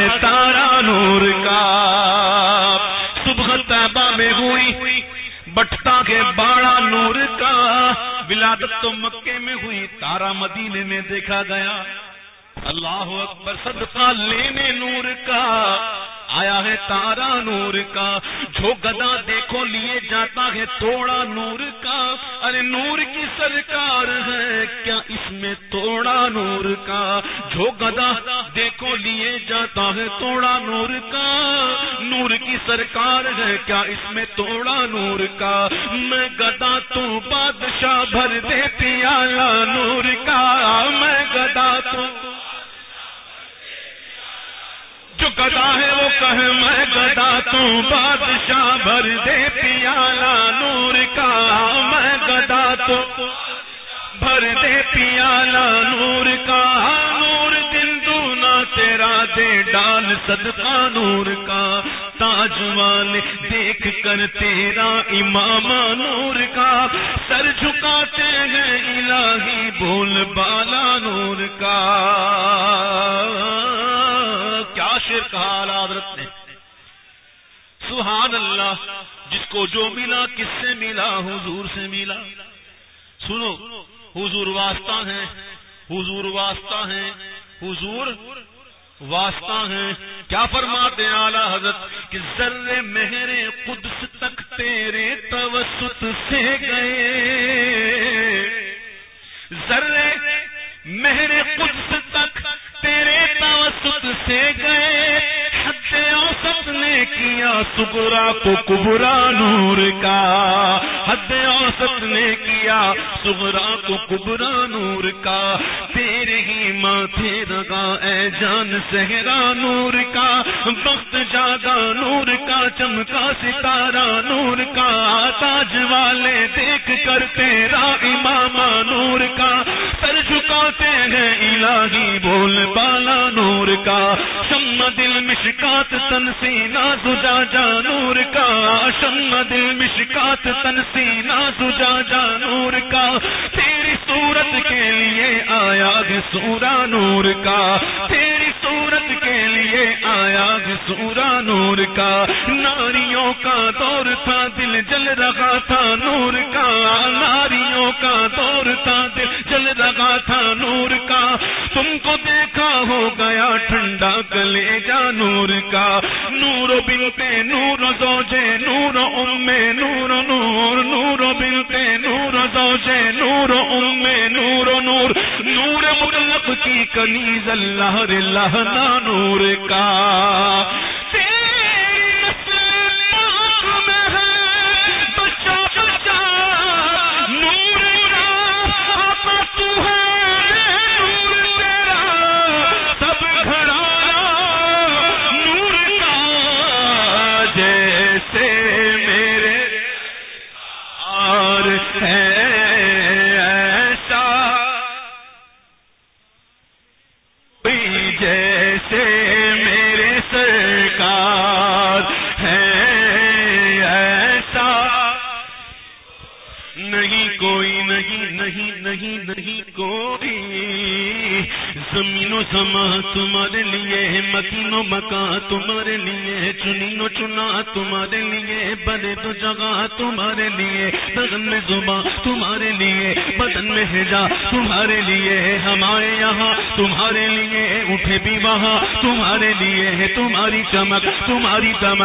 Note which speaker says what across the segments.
Speaker 1: ہے تارا نور کا۔ صبح طیبہ میں ہوئی بٹتا کے باڑا نور کا۔ ولادت تو مکے میں ہوئی تارا مدینے میں دیکھا گیا۔ اللہ اکبر، صدقہ لینے نور کا۔ آیا ہے تارا نور کا۔ جو گدا دیکھو لیے جاتا ہے توڑا نور کا۔ ارے نور کی سرکار ہے، کیا اس میں توڑا نور کا؟ جو گدا دیکھو لیے جاتا ہے توڑا نور کا۔ نور کی سرکار ہے، کیا اس میں توڑا نور کا؟ میں گدا تو بادشاہ بھر دے پیالہ نور کا۔ میں گدا تو جو گدا ہے وہ کہ میں گدا تو بادشاہ بھر دے پیالہ نور کا۔ میں گدا تو بھر دے پیالہ نور کا۔ نور دن دونا تیرا دے ڈال، صدقہ نور کا۔ تاج والے دیکھ کر تیرا امام نور کا۔ سر جھکاتے ہیں الہی بول بالا نور کا۔ شیر کہا حضرت نے، سبحان اللہ، جس کو جو ملا، کس سے ملا؟ حضور سے ملا۔ سنو، حضور واسطہ ہیں، حضور واسطہ ہیں، حضور واسطہ ہیں۔ کیا فرماتے اعلی حضرت کہ ذرے مہر قدس تک تیرے توسط سے گئے۔ ذرے مہر قدس تک تیرے توسط سے گئے۔ حد اوسط نے کیا سگرا کو کبرا نور کا۔ حد اوسط نے کیا سگرا کو کبرا نور کا۔ تیرے ہی ماتھے لگا اے جان سہرا نور کا۔ وقت جاگا نور کا، چمکا ستارہ نور کا۔ تاج والے دیکھ کر تیرا امام نور کا۔ سر ہیں، الہی بول بالا نور کا۔ شم دل مشکات تن سینا سجا جا نور کا۔ شم دل مشکات تن سینا سجا جا نور کا۔ تیری صورت کے لیے آیا سورا نور کا۔ تیری آیا سورا نور کا۔ ناریوں کا دور تھا، دل جل رہا تھا نور کا۔ ناریوں کا دور تھا، دل جل رہا تھا نور کا۔ تم کو دیکھا ہو گیا ٹھنڈا گلے جا نور کا۔ نور بنتے نور زوجے، نور ام نور نور نور بنتے نور زوجے، نور ام کنیز اللہ لہنا نور کا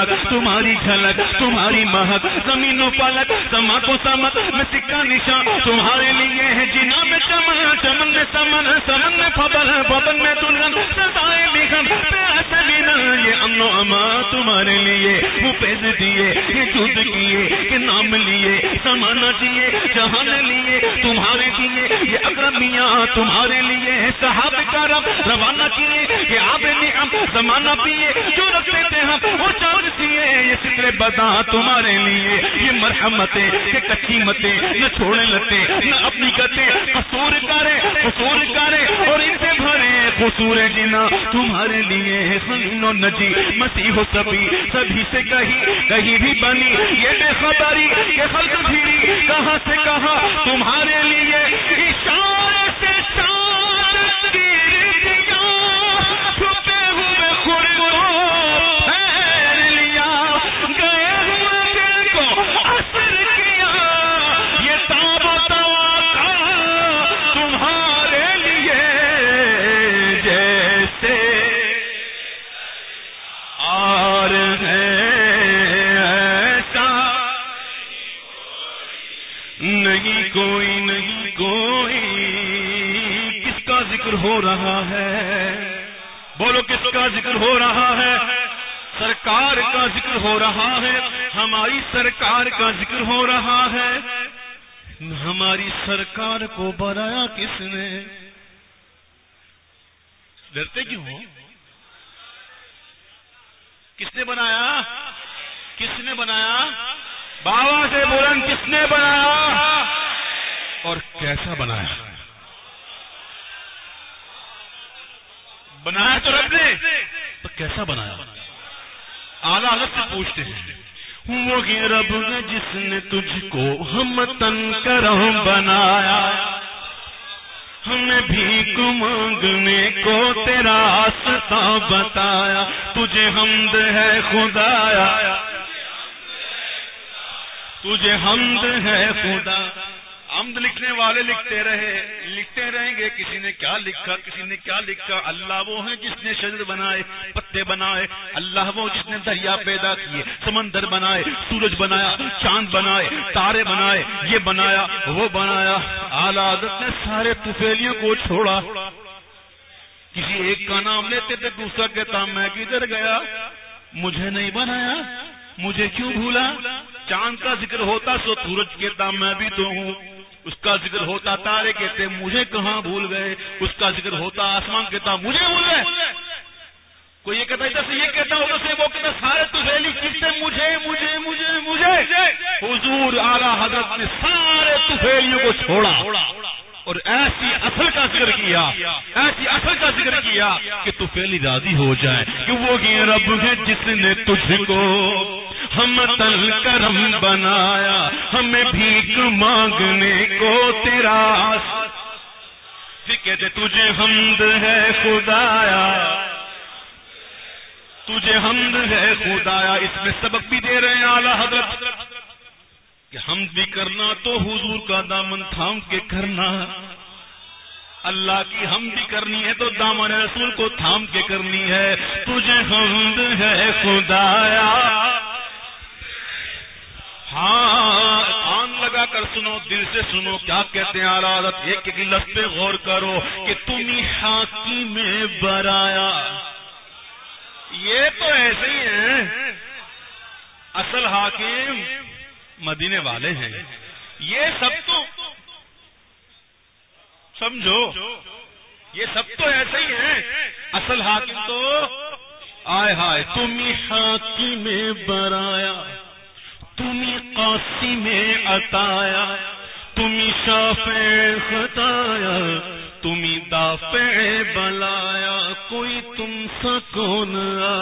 Speaker 1: تمہاری دمک تمہاری مہک، زمین و پلک سما کو سمک میں سکا نشان، تمہارے لیے ہے جنا میں چمن چمن میں سمن سمن میں فبل فبل میں دلہن سدائے بیگم یہ امن و اما تمہارے لیے، وہ پیز دیے، یہ دودھ کیے کہ نام لیے سمانا چاہیے جہان لیے، تمہارے دیے، یہ اکرمیاں تمہارے لیے ہے صحاب کا رب روانہ کیے، یہ آب نعم زمانہ پیے، جو رکھتے تھے ہم، وہ چاند سیے یہ سترے بدا تمہارے لیے یہ مرحمتیں کہ کچی متیں نہ چھوڑے لتے نہ اپنی گتے قصور کرے قصور کرے اور ان سے بھرے قصور جنا تمہارے لیے ہے خلین و نجی، مسیح و سبھی سبھی سے کہیں کہیں بھی بنی۔ یہ بے خبری، یہ خلق پھری کہاں سے کہاں تمہارے لیے اشارے کو بنایا کس نے؟ ڈرتے کیوں ہو؟ کس نے بنایا؟ کس نے بنایا؟ بابا سے بولن کس نے بنایا؟ اور کیسا بنایا؟ بنایا تو رب نے، تو کیسا بنایا؟ اعلیٰ الگ سے پوچھتے ہیں۔ وہی رب جس نے تجھ کو ہم تن کرم بنایا۔ ہمیں بھی مانگنے کو تیرا راستہ بتایا۔ تجھے حمد ہے خدایا۔ تجھے حمد ہے خدا۔ حمد لکھنے والے لکھتے رہے، لکھتے رہیں گے، کسی نے کیا لکھا، کسی نے کیا لکھا؟ اللہ وہ ہے جس نے شجر بنائے، پتے بنائے، اللہ وہ جس نے دریا پیدا کیے، سمندر بنائے، سورج بنایا، چاند بنائے، تارے بنائے، یہ بنایا، وہ بنایا۔ عادت نے سارے تفیلیوں کو چھوڑا۔ کسی ایک کا نام لیتے تھے، دوسرا کہتا، میں کدھر گیا؟ مجھے نہیں بنایا، مجھے کیوں بھولا؟ چاند کا ذکر ہوتا، سو سورج کہتا، میں بھی تو ہوں۔ اس کا ذکر ہوتا تارے کہتے مجھے کہاں بھول گئے؟ اس کا ذکر ہوتا آسمان کہتا مجھے بھول گئے۔ کوئی یہ کہتا ادھر سے یہ کہتا ادھر سے وہ کہتا سارے تفیلی کہتے مجھے مجھے مجھے مجھے۔ حضور اعلی حضرت نے سارے تفیلیوں کو چھوڑا اور ایسی اصل کا ذکر کیا، ایسی اصل کا ذکر کیا کہ تو پہلی راضی ہو جائے، کہ وہ رب ہے جس نے تجھ کو ہم تل کرم بنایا، ہمیں بھیک مانگنے کو تیرا کہتے تجھے حمد ہے خدایا۔ تجھے حمد ہے خدایا، اس میں سبق بھی دے رہے ہیں اعلی حضرت۔ کہ ہم بھی کرنا تو حضور کا دامن تھام کے کرنا۔ اللہ کی ہم بھی کرنی ہے تو دامن رسول کو تھام کے کرنی ہے۔ تجھے حمد ہے خدایا۔ ہاں کان لگا کر سنو، دل سے سنو، کیا کہتے ہیں عادت ایک ایک لفظ پہ غور کرو کہ تم ہی میں برایا۔ یہ تو ایسے ہی ہیں۔ اصل حاکم مدینے والے ہیں۔ یہ سب تو سمجھو، یہ سب تو ایسے ہی ہیں۔ اصل حاکم تو آئے ہائے، تم ہی میں برایا۔ تمہیں قاسی میں اتایا تمہیں شاف خطایا، تمہیں دافع بلایا، کوئی تم سا کون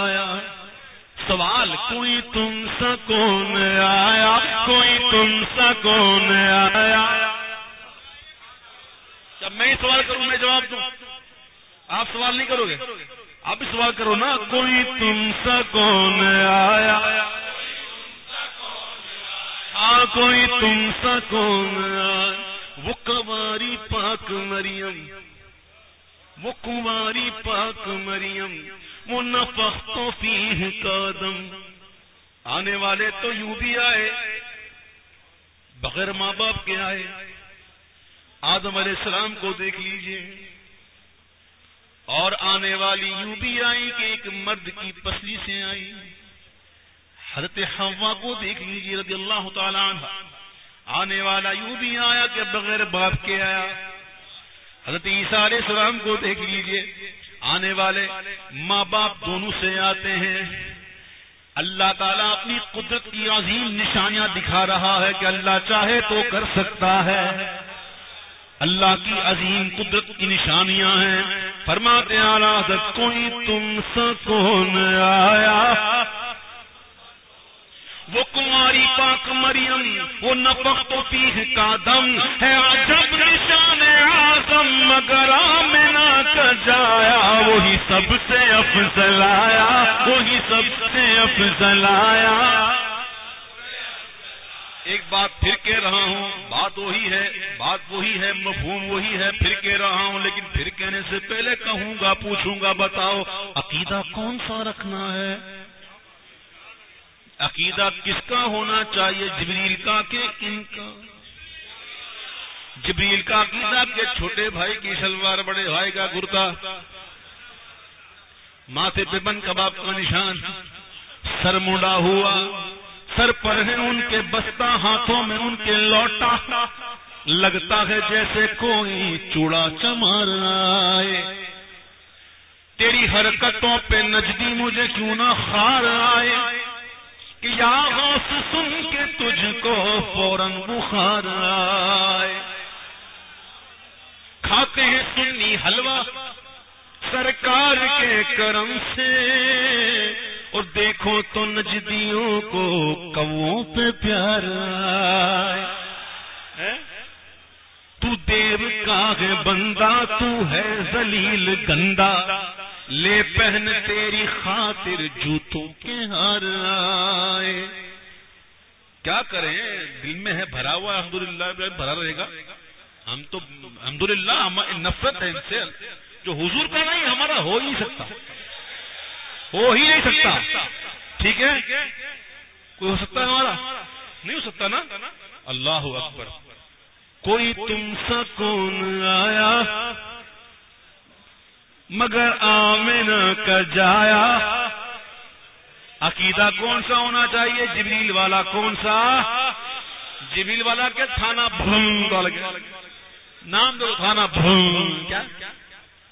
Speaker 1: آیا؟ سوال، کوئی تم سا کون آیا؟ کوئی تم سا کون آیا؟ جب میں سوال کروں، میں جواب دوں۔ آپ سوال نہیں کرو گے۔ آپ بھی سوال کرو نا، کوئی تم سا کون آیا؟ کوئی تم سا کون وہ کماری پاک مریم، وہ کماری پاک مریم، وہ نفق تو قدم آنے والے تو یوں بھی آئے، بغیر ماں باپ کے آئے۔ آدم علیہ السلام کو دیکھ لیجیے۔ اور آنے والی یوں بھی آئی کہ ایک مرد کی پسلی سے آئی حضرت ہوا کو دیکھ لیجیے رضی اللہ تعالیٰ عنہ۔ آنے والا یوں بھی آیا کہ بغیر باپ کے آیا۔ حضرت عیسیٰ علیہ السلام کو دیکھ لیجیے آنے والے ماں باپ دونوں سے آتے ہیں۔ اللہ تعالیٰ اپنی قدرت کی عظیم نشانیاں دکھا رہا ہے کہ اللہ چاہے تو کر سکتا ہے۔ اللہ کی عظیم قدرت کی نشانیاں ہیں۔ فرماتے حضرت کوئی تم سکون آیا؟ وہ کماری پاک مریم، وہ نفق تو پیح کا دم ہے، عجب نشان آزم مگر میں نہ جایا، وہی سب سے افضل آیا وہی سب سے افضل آیا ایک بات پھر کہہ رہا ہوں، بات وہی ہے، بات وہی ہے، مفہوم وہی ہے، پھر کہہ رہا ہوں، لیکن پھر کہنے سے پہلے کہوں گا، پوچھوں گا، بتاؤ، عقیدہ کون سا رکھنا ہے؟ عقیدہ کس کا ہونا چاہیے؟ جبریل کا کہ ان کا؟ جبریل کا عقیدہ کہ چھوٹے بھائی کی شلوار بڑے بھائی کا گرتا، ماتھے پہ بن کباب کا نشان، سر مڈا ہوا، سر پر ہے ان کے بستہ، ہاتھوں میں ان کے لوٹا، لگتا ہے جیسے کوئی چوڑا چمار آئے۔ تیری حرکتوں پہ نجدی مجھے کیوں نہ خار آئے؟ کہ یا غوث سن کے تجھ کو فوراً بخار آئے؟ کھاتے ہیں سنی حلوہ سرکار کے کرم سے، اور دیکھو تو نجدیوں کو کبوں پہ پیار تو دیو کا ہے بندہ، تو ہے زلیل گندا لے پہن تیری خاطر جوتوں کے ہار آئے۔ کیا کریں؟ دل میں ہے بھرا ہوا الحمد للہ بھرا رہے گا۔ ہم تو الحمد للہ نفرت ہے ان سے۔ جو حضور کا نہیں، ہمارا ہو ہی نہیں سکتا۔ ہو ہی نہیں سکتا۔ ٹھیک ہے؟ کوئی ہو سکتا ہے ہمارا؟ نہیں ہو سکتا نا؟ اللہ اکبر۔ کوئی تم سا کون آیا؟ مگر آمن کا جایا۔ عقیدہ کون سا ہونا چاہیے؟ جبریل والا کون سا؟ جبریل والا کیا تھانہ بھون نام دو تھانہ بھون کیا؟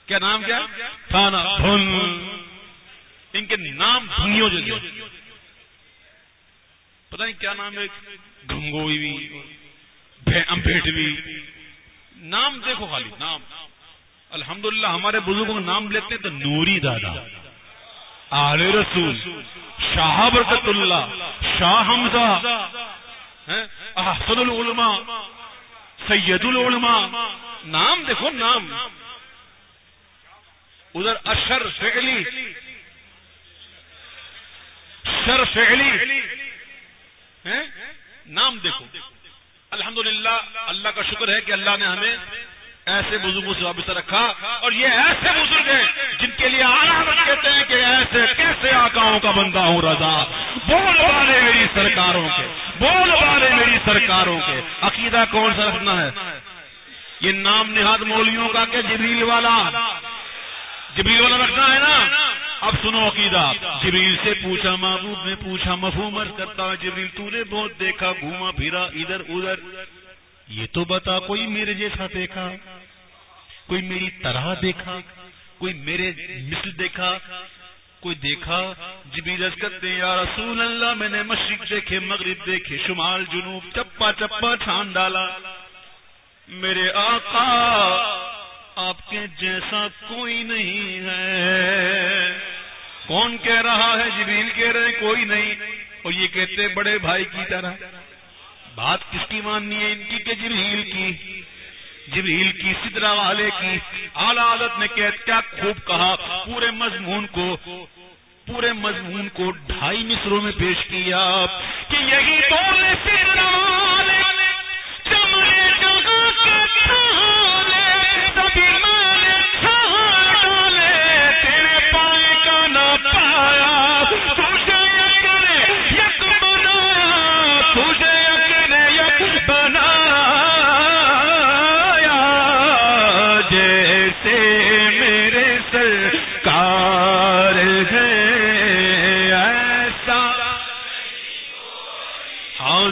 Speaker 1: کیا نام کیا؟ تھانہ بھون ان کے نام بھنگیوں جو پتہ نہیں کیا نام ہے؟ گنگوئی بھی امبیٹوی نام دیکھو خالی، نام۔ الحمدللہ، ہمارے بزرگوں کا نام لیتے ہیں تو نوری دادا، آل رسول، شاہ برکت اللہ شاہ حمزہ احسن العلماء، سید العلماء، نام دیکھو، نام۔ ادھر اشر فعلی، شر فعلی نام دیکھو۔ الحمدللہ، اللہ کا شکر ہے کہ اللہ نے ہمیں ایسے بزرگوں سے وابستہ رکھا اور یہ ایسے بزرگ ہیں جن کے لیے آرام کہتے ہیں کہ ایسے کیسے آکاؤں کا بندہ ہوں رضا؟ بول والے میری سرکاروں کے، بول والے میری سرکاروں کے۔ عقیدہ کون سا رکھنا ہے؟ یہ نام نہاد مولیوں کا کہ جبریل والا۔ جبریل والا رکھنا ہے نا؟ اب سنو عقیدہ، جبریل سے پوچھا محبوب نے پوچھا مفہوم کرتا جبریل تو نے بہت دیکھا، گھوما پھرا، ادھر ادھر۔ یہ تو بتا کوئی میرے جیسا دیکھا، کوئی میری طرح دیکھا، کوئی میرے مثل دیکھا، کوئی دیکھا جبیرس کرتے یا رسول اللہ، میں نے مشرق دیکھے، مغرب دیکھے، شمال، جنوب، چپا چپا چھان ڈالا۔ میرے آقا، آپ کے جیسا کوئی نہیں ہے۔ کون کہہ رہا ہے؟ جبیل کہہ رہے کوئی نہیں۔ اور یہ کہتے بڑے بھائی کی طرح۔ بات کس کی ماننی ہے؟ ان کی کہ جبریل کی؟ جبریل کی سدرا والے کی۔ اعلی عادت نے کیا خوب کہا، پورے مضمون کو، پورے مضمون کو ڈھائی مصروں میں پیش کیا کہ یہی تو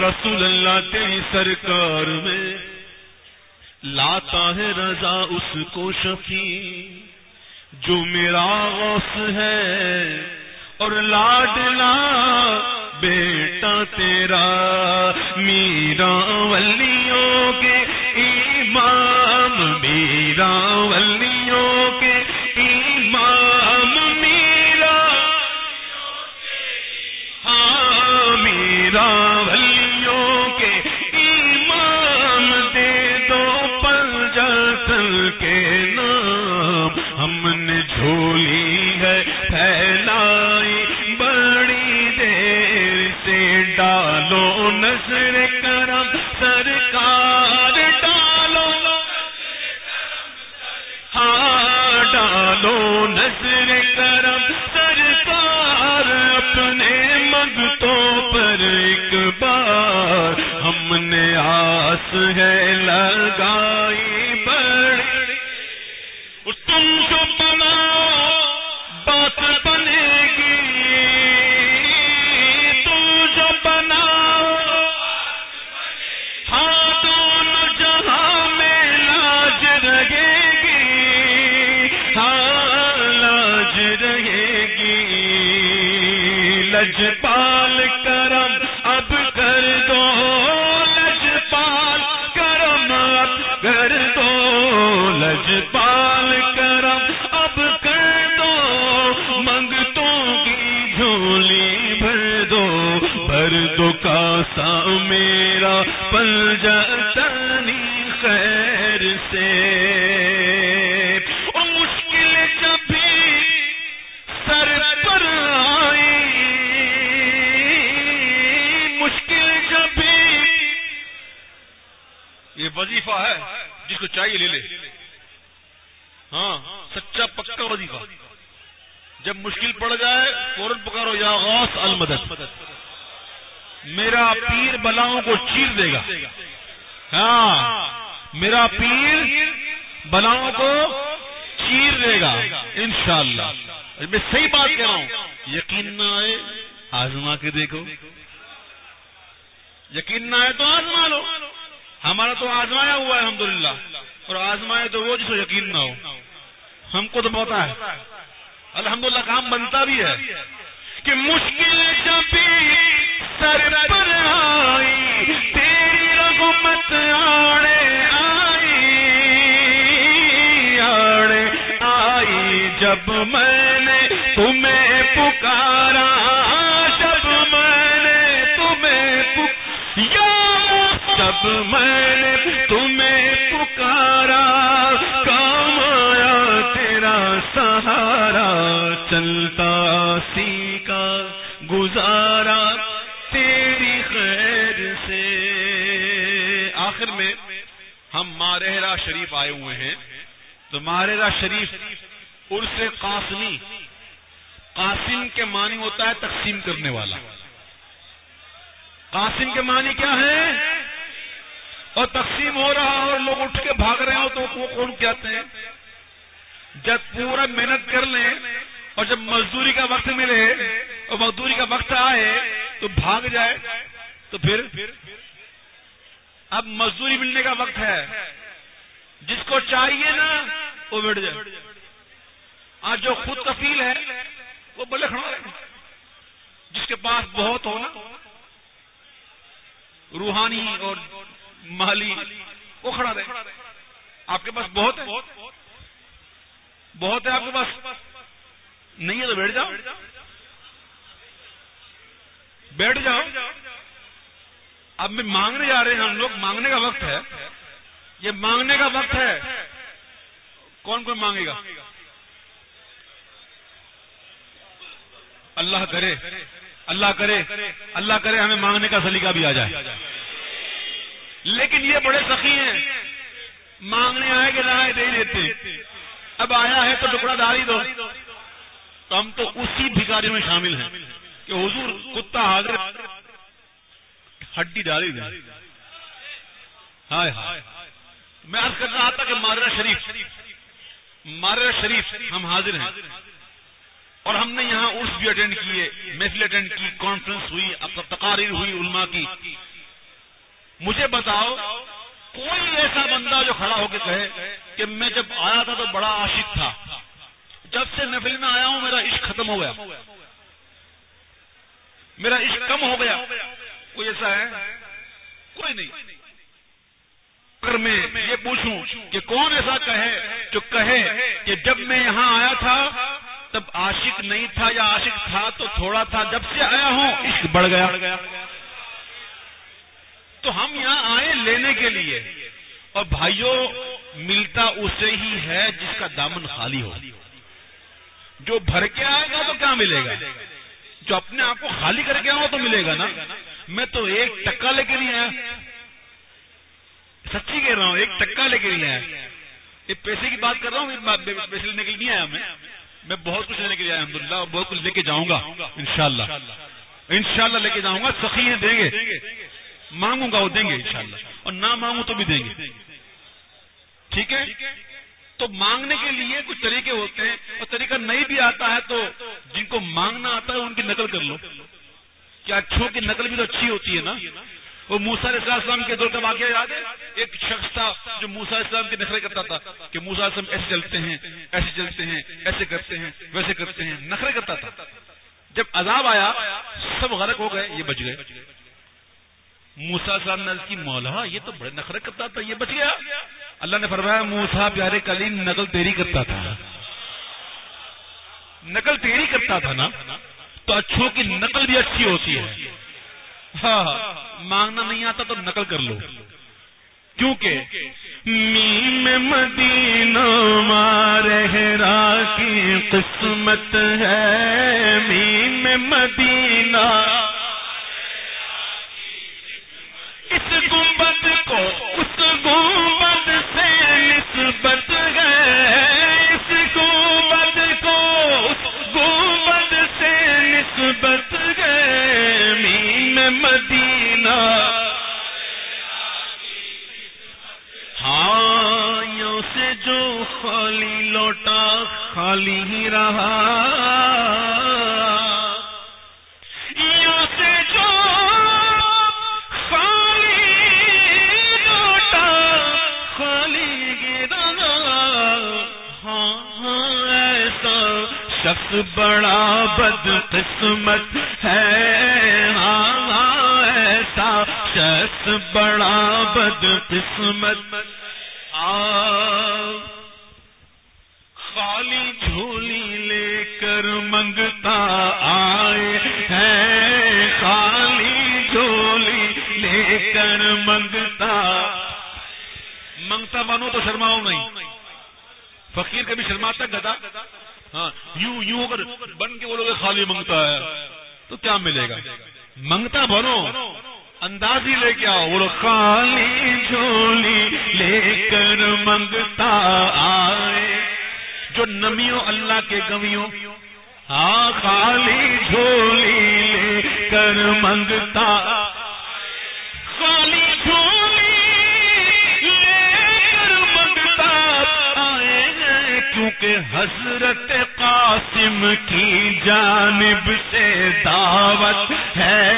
Speaker 1: رسول اللہ تیری سرکار میں لاتا ہے رضا اس کو شفی جو میرا غوث ہے اور لاڈلا بیٹا تیرا میرا ولیوں کے امام میرا ولیوں کے لجپال کرم اب کر دو بلاؤں کو چیر دے گا، انشاءاللہ۔ میں صحیح بات کہہ رہا ہوں۔ یقین نہ آئے، آزما کے دیکھو۔ یقین نہ آئے تو آزما لو۔ ہمارا تو آزمایا ہوا ہے، الحمدللہ۔ اور آزمائے تو وہ جس کو یقین نہ ہو۔ ہم کو تو پتا ہے۔ الحمدللہ کام بنتا بھی ہے۔ کہ مشکل جب سر پر آئی، تیری رغمت آڑے جب میں نے تمہیں پکارا، جب میں نے تمہیں پک یا جب میں نے تمہیں پکارا، کام آیا تیرا سہارا، چلتا سیکھا، گزارا تیری خیر سے۔ آخر میں ہم مارہرا شریف آئے ہوئے ہیں۔ تو مارہرا شریف عرس قاسمی، قاسم کے معنی ہوتا ہے تقسیم کرنے والا۔ قاسم کے معنی کیا ہے؟ اور تقسیم ہو رہا اور لوگ اٹھ کے بھاگ رہے ہو تو وہ کون کہتے ہیں جب پورا محنت کر لیں اور جب مزدوری کا وقت ملے اور مزدوری کا وقت آئے تو بھاگ جائے تو پھر اب مزدوری ملنے کا وقت ہے۔ جس کو چاہیے نا، وہ بیٹھ جائے۔ آج جو خود کفیل ہے، وہ بولے کھڑا رہے جس کے پاس بہت ہو نا، روحانی اور مالی، وہ کھڑا رہے۔ آپ کے پاس بہت ہے۔ بہت ہے آپ کے پاس۔ نہیں ہے تو بیٹھ جاؤ۔ بیٹھ جاؤ۔ اب میں مانگنے جا رہے ہیں ہم لوگ۔ مانگنے کا وقت ہے۔ یہ مانگنے کا وقت ہے۔ کون کون مانگے گا؟ اللہ کرے اللہ کرے اللہ کرے ہمیں مانگنے کا سلیقہ بھی آ جائے۔ لیکن یہ بڑے سخی ہیں۔ مانگنے آئے کہ نہ دے دیتے۔ اب آیا ہے تو ٹکڑا ڈالی دو۔ تو ہم تو اسی بھکاریوں میں شامل ہیں کہ حضور کتا حاضر ہڈی ڈالی دیں ہائے ہائے۔ میں عرض کر رہا تھا کہ مارا شریف مارا شریف ہم حاضر ہیں۔ اور ہم نے یہاں عرس بھی اٹینڈ کیے، محفل اٹینڈ کی کانفرنس ہوئی تقاریر ہوئی علماء کی۔ مجھے بتاؤ، کوئی ایسا بندہ جو کھڑا ہو کے کہے کہ میں جب آیا تھا تو بڑا عاشق تھا۔ جب سے محفل میں آیا ہوں، میرا عشق ختم ہو گیا۔ میرا عشق کم ہو گیا۔ کوئی ایسا ہے؟ کوئی نہیں۔ اگر میں یہ پوچھوں کہ کون ایسا کہے جو کہے کہ جب میں یہاں آیا تھا تب عاشق نہیں تھا یا عاشق تھا تو تھوڑا تھا، جب سے آیا ہوں، عشق بڑھ گیا۔ تو ہم یہاں آئے لینے کے لیے۔ اور بھائیوں، ملتا اسے ہی ہے جس کا دامن خالی ہو۔ جو بھر کے آئے گا تو کیا ملے گا؟ جو اپنے آپ کو خالی کر کے آؤ تو ملے گا نا؟ میں تو ایک ٹکا لے کے نہیں آیا۔ سچی کہہ رہا ہوں، ایک ٹکا لے کے نہیں آیا۔ یہ پیسے کی بات کر رہا ہوں پیسے لینے کے لیے نہیں آیا میں۔ میں بہت کچھ لینے کے لیے الحمد للہ بہت کچھ لے کے جاؤں گا، انشاءاللہ۔ انشاءاللہ لے کے جاؤں گا سخی ہیں دیں گے، مانگوں گا، وہ دیں گے، انشاءاللہ۔ اور نہ مانگوں تو بھی دیں گے۔ ٹھیک ہے؟ تو مانگنے کے لیے کچھ طریقے ہوتے ہیں، اور طریقہ نہیں بھی آتا ہے تو جن کو مانگنا آتا ہے، ان کی نقل کر لو۔ کیا اچھوں کی نقل بھی تو اچھی ہوتی ہے نا۔ وہ موسا علیہ السلام کے دور کا واقعہ یاد ہے؟ ایک شخص تھا جو موسا علیہ السلام کے نخرے کرتا تھا کہ موسا السلام ایسے چلتے ہیں، ایسے چلتے ہیں، ایسے کرتے ہیں، ویسے کرتے ہیں، نخرے کرتا تھا۔ جب عذاب آیا، سب غرق ہو گئے، یہ بچ گئے۔ موسا السلام نے کی مولا، یہ تو بڑے نخرے کرتا تھا، یہ بچ گیا۔ اللہ نے فرمایا موسا پیارے کلیم نقل تیری کرتا تھا۔ نقل تیری کرتا تھا نا، تو اچھوں کی نقل بھی اچھی ہوتی ہے۔ ہاں، ہاں، ہاں، مانگنا نہیں آتا تو نقل کر لو۔ کیونکہ میم مدینہ مارہرا کی قسمت ہے۔ میم مدینہ اس گنبد کو، اس گنبد سے نسبت ہے۔ خالی ہی رہا۔ ہاں، شخص بڑا بد قسمت ہے۔ ہاں ایسا شخص بڑا بد قسمت خالی منگتا بنو تو شرماؤ نہیں۔ فقیر کبھی شرماتا گدا؟ ہاں یوں یوں اگر بن کے بولو گے خالی منگتا ہے، تو کیا ملے گا؟ منگتا بنو انداز ہی لے کے آؤ۔ بولو خالی جھولی لے کر منگتا آئے۔ جو نمیوں اللہ کے گمیوں ہاں خالی جھولی لے کر منگتا ہیں کیونکہ حضرت قاسم کی جانب سے دعوت ہے۔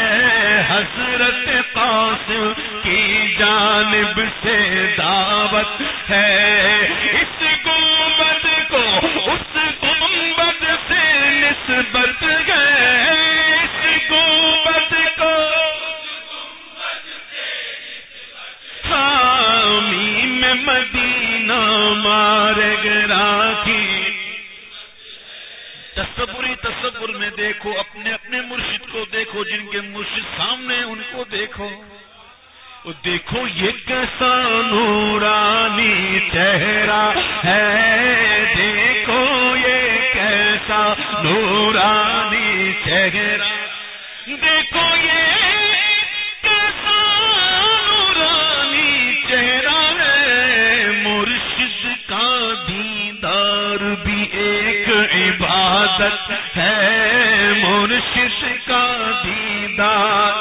Speaker 1: دیدار بھی ایک عبادت ہے، مرشد کا دیدار۔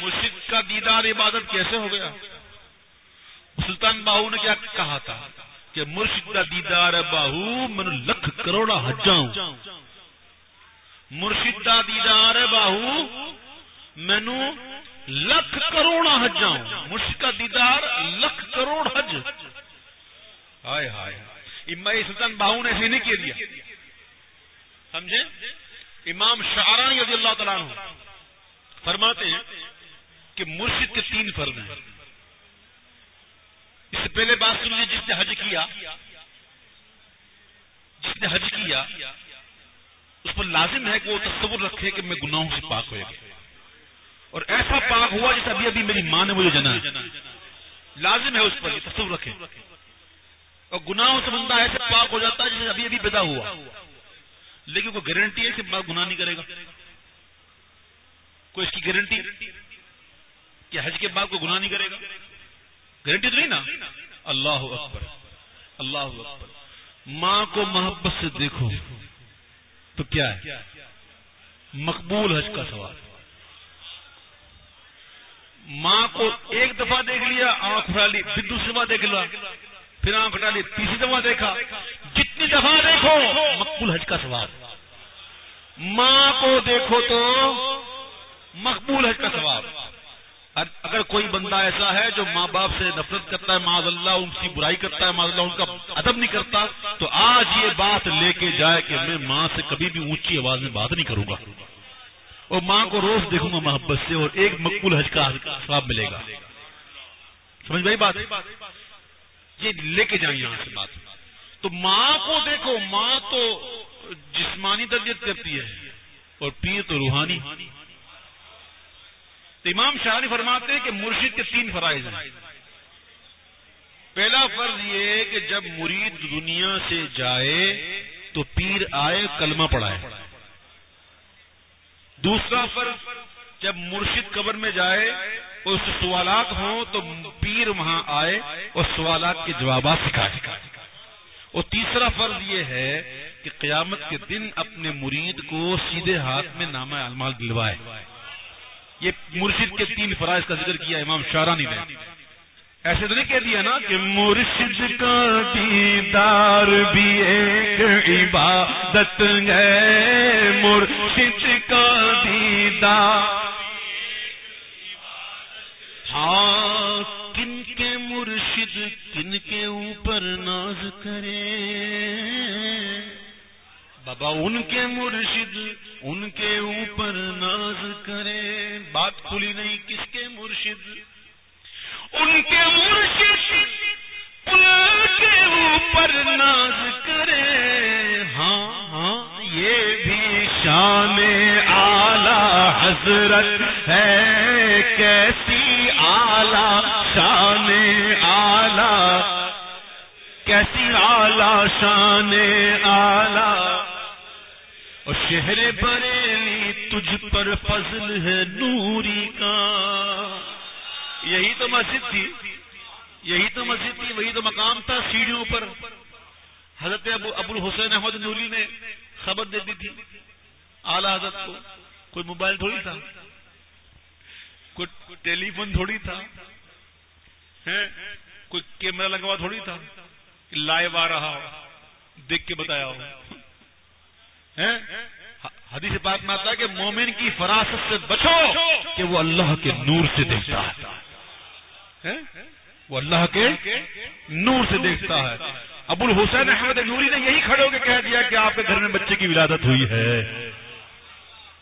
Speaker 1: مرشد کا دیدار عبادت کیسے ہو گیا؟ سلطان باہو نے کیا کہا تھا کہ مرشد کا دیدار باہو من لکھ کروڑا حجاؤں مرشد کا دیدار باہو مینو لکھ کروڑا حجاؤں مرشد کا دیدار لکھ کروڑ حج۔ ہائے ہائے۔ سلطان باہو نے ایسے نہیں کیا دیا سمجھے؟ امام شارانی رضی اللہ تعالیٰ عنہ فرماتے ہیں کہ مرشد کے تین فرض ہیں۔ اس سے پہلے بات سن لیجیے جس نے حج کیا۔ جس نے حج کیا، اس پر لازم ہے کہ وہ تصور رکھے کہ میں گناہوں سے پاک ہوئے گا اور ایسا پاک ہوا جیسے ابھی ابھی میری ماں نے مجھے جنا ہے لازم ہے اس پر یہ تصور رکھے۔ اور گناہوں سے بندہ ایسے پاک ہو جاتا ہے جیسے ابھی ابھی پیدا ہوا۔ لیکن کوئی گارنٹی ہے کہ گناہ نہیں کرے گا؟ کوئی اس کی گارنٹی کہ حج کے بعد کوئی گناہ نہیں کرے گا؟ گارنٹی تو نہیں نا؟ اللہ اکبر اللہ اکبر۔ ماں کو محبت سے دیکھو تو کیا ہے؟ مقبول حج کا سوال ماں کو ایک دفعہ دیکھ لیا، آنکھ اٹھا لی، پھر دوسری دفعہ دیکھ لیا۔ پھر آنکھ اٹھا لی، تیسری دفعہ دیکھا۔ جتنی دفعہ دیکھو، مقبول حج کا سواب ماں کو دیکھو تو مقبول حج کا سواب اگر کوئی بندہ ایسا ہے جو ماں باپ سے نفرت کرتا ہے معذ اللہ، ان کی برائی کرتا ہے معذ اللہ، ان کا ادب نہیں کرتا، تو آج یہ بات لے کے جائے کہ میں ماں سے کبھی بھی اونچی آواز میں بات نہیں کروں گا۔ اور ماں کو روز دیکھوں گا محبت سے اور ایک مقبول حج کا سواب ملے گا۔ سمجھ بھائی بات؟ یہ لے کے جائیں یہاں سے بات۔ تو ماں کو دیکھو، ماں تو جسمانی تربیت کرتی ہے اور پیر تو روحانی۔ تو امام شاہی فرماتے ہیں کہ مرشد کے تین فرائض ہیں۔ پہلا فرض یہ کہ جب مرید دنیا سے جائے تو پیر آئے، کلمہ پڑھائے۔ دوسرا فرض، جب مرشد قبر میں جائے اور اس سوالات ہوں تو پیر وہاں آئے اور سوالات کے جوابات سکھائے۔ اور تیسرا فرض یہ ہے کہ قیامت کے دن اپنے مرید کو سیدھے ہاتھ میں نامہ المال دلوائے۔ یہ مرشد کے تین فرائض کا ذکر کیا امام شارانی نے۔ ایسے تو نہیں کہہ دیا نا کہ مرشد کا دیدار بھی ایک عبادت ہے۔ مرشد کا دیدار ہاں کن کے مرشد، کن کے اوپر ناز کرے۔ بابا، ان کے مرشد، ان کے اوپر ناز کرے۔ بات کھلی نہیں، کس کے مرشد؟ ان کے مرشد، ان کے اوپر ناز کرے۔ ہاں ہاں یہ بھی شان آلہ حضرت ہے۔ کیسی کیسی آلہ شان آلہ اور شہر بریلی تجھ پر فضل ہے نوری کا۔ یہی تو مسجد تھی، یہی تو مسجد تھی، وہی تو مقام تھا سیڑھیوں پر۔ حضرت ابو ابو الحسین احمد نوری نے خبر دے دی تھی۔ اعلی حضرت کو کوئی موبائل تھوڑی تھا؟ کوئی ٹیلی فون تھوڑی تھا؟ کوئی کیمرہ لگوا تھوڑی تھا؟ لائیو آ رہا ہو دیکھ کے بتایا ہو حدیث پاک میں آتا ہے کہ مومن کی فراست سے بچو کہ وہ اللہ کے نور سے دیکھتا ہے۔ وہ اللہ کے نور سے دیکھتا ہے۔ ابو الحسین احمد نوری نے یہی کھڑے ہو کے کہہ دیا کہ آپ کے گھر میں بچے کی ولادت ہوئی ہے۔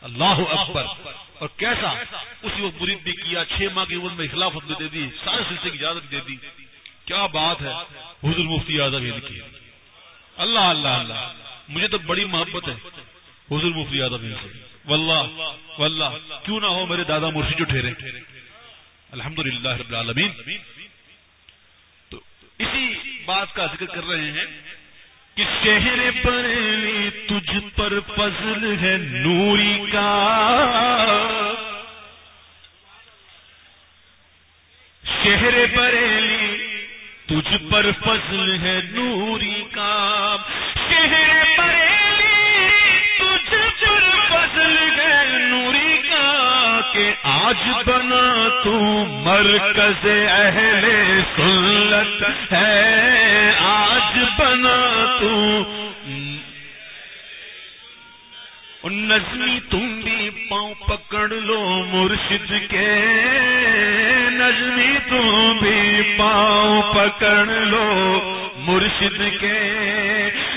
Speaker 1: اللہ اکبر۔ اور کیسا؟ اسی وقت مرید بھی کیا، چھ ماہ کی عمر میں خلافت بھی دے دی، سارے سلسلے کی اجازت دے دی۔ کیا بات ہے؟ حضور مفتی اعظم کی۔ اللہ اللہ اللہ۔ مجھے تو بڑی محبت ہے حضور مفتی یادو سے۔ واللہ واللہ۔ کیوں نہ ہو میرے دادا مرشد جو ٹھہرے۔ الحمد للہ رب العالمین۔ تو اسی بات کا ذکر کر رہے ہیں کہ شہر پر تجھ پر فضل ہے نوری کا۔ شہر بریلی تجھ پر فضل ہے نوری کا شہر نوری کا کہ آج بنا تو مرکز اہل سنت ہے۔ آج بنا تو۔ نظمی تم پاؤں پکڑ لو مرشد کے۔ نظمی تم بھی پاؤں پکڑ لو مرشد کے۔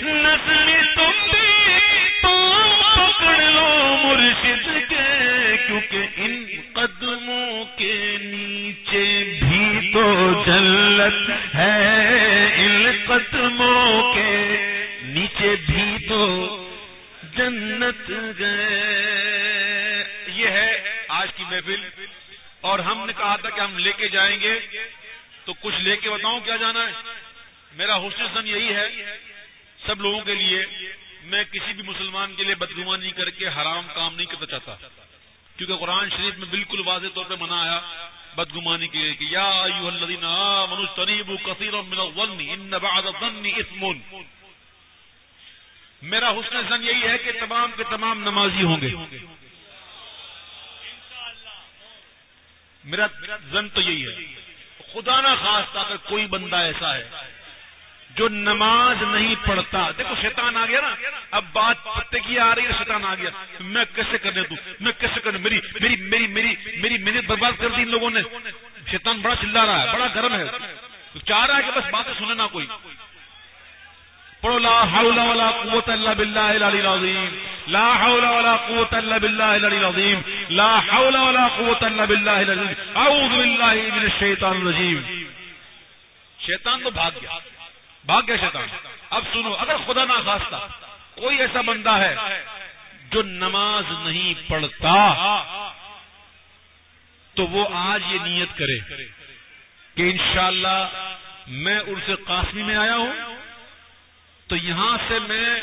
Speaker 1: نظمی تم بھی پاؤں پکڑ لو مرشد کے۔ کیونکہ ان قدموں کے نیچے بھی تو جلت ہے۔ ان قدموں کے نیچے بھی تو جنت گئے محفل۔ اور ہم نے کہا تھا کہ ہم لے کے جائیں گے۔ تو کچھ لے کے بتاؤں کیا جانا ہے؟ میرا حسن سن یہی ہے۔ سب لوگوں کے لیے میں کسی بھی مسلمان کے لیے بدگمانی کر کے حرام کام نہیں کرنا چاہتا۔ کیونکہ قرآن شریف میں بالکل واضح طور پہ منع آیا بدگمانی کے لیے کہ یا میرا حسن زن یہی ہے کہ تمام کے تمام نمازی ہوں گے۔ میرا زن تو یہی ہے۔ خدا نہ خاص اگر کوئی بندہ ایسا ہے جو نماز نہیں پڑھتا۔ دیکھو شیطان آ گیا نا۔ اب بات پتے کی آ رہی ہے، شیطان آ گیا۔ میں کیسے کرنے دوں؟ میں کیسے کرنے میری میری میری میری میری محنت برباد کر دی ان لوگوں نے۔ شیطان بڑا چلا رہا ہے، بڑا گرم ہے۔ چاہ رہا ہے کہ بس باتیں سنے نہ کوئی۔ پڑھو، لا حول ولا قوت الا بالله العلي العظيم لا حول ولا قوت الا بالله العلي العظيم لا حول ولا قوت الا بالله العلي اعوذ بالله من الشيطان الرجيم شیطان تو بھاگ گیا. بھاگ گیا شیطان. اب سنو، اگر خدا نہ خواستہ کوئی ایسا بندہ ہے جو نماز نہیں پڑھتا، تو وہ آج یہ نیت کرے کہ انشاءاللہ میں عرص قاسمی میں آیا ہوں تو یہاں سے میں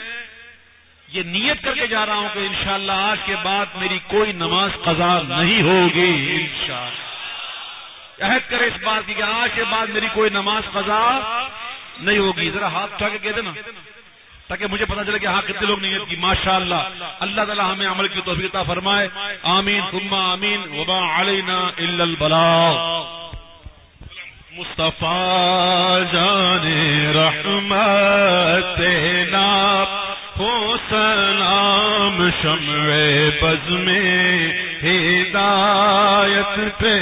Speaker 1: یہ نیت کر کے جا رہا ہوں کہ انشاءاللہ آج کے بعد میری کوئی نماز قضا نہیں ہوگی، انشاءاللہ۔ عہد کرے اس بات کی کہ آج کے بعد میری کوئی نماز قضا نہیں ہوگی۔ ذرا ہاتھ اٹھا کے کہہ دینا، تاکہ مجھے پتا چلے کہ ہاں کتنے لوگ نیت کی۔ ماشاء اللہ اللہ تعالیٰ ہمیں عمل کی توفیق فرمائے۔ آمین، ثم آمین وبا علینا الا البلاغ۔ مصطفیٰ جان رحمت ہو سلام شمع بز میں ہدایت پہ